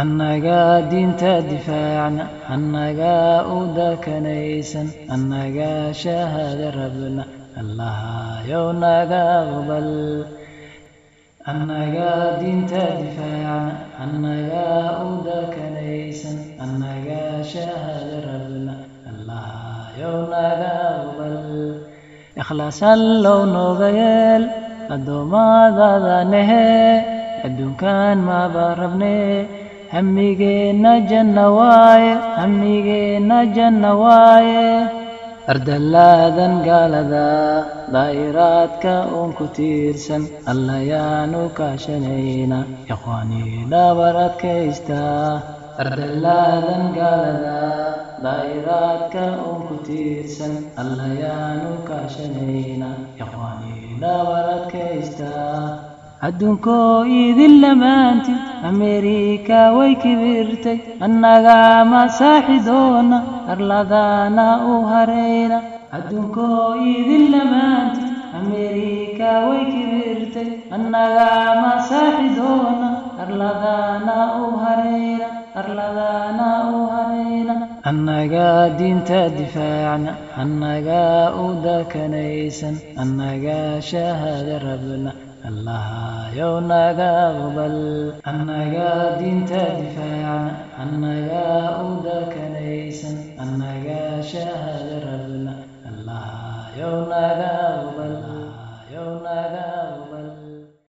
annagaa diinta difaacna annagaa u dakanaysan annagaa shahaada rabna allahayow naga aqbal annagaa diinta difaacna annagaa u dakanaysan annagaa shahaada rabna allahayow naga aqbal ikhlaasallow nooga yeel addoommadaada nehe adduunkan maaba rabne hamigeenna janna waaye hamigeenna janna waaye ardallaadan gaalada daa'iraadka uun ku tiirsan allayaanu kaashanayna ikhwaanii dhabar adkaysta ardallaadan gaalada daa'iraadka uun ku tiirsan allayaanu kaashanayna ikhwaanii dhabar adkaysta adduunkoo idin lamaantid ameerika way kibirtay annagaa masaaxidoona arladana u harayna adduunkoo idin lamaantid ameerika way kibirtay annagaa masaaxidoona arladana u harayna arladana u harayna annagaa diinta difaacna annagaa u dakanaysan annagaa shahaada rabna allahayow naga aqbal annaga diinta difaaca annaga u dalkanaysan annaga shahaada rabna allahayow naga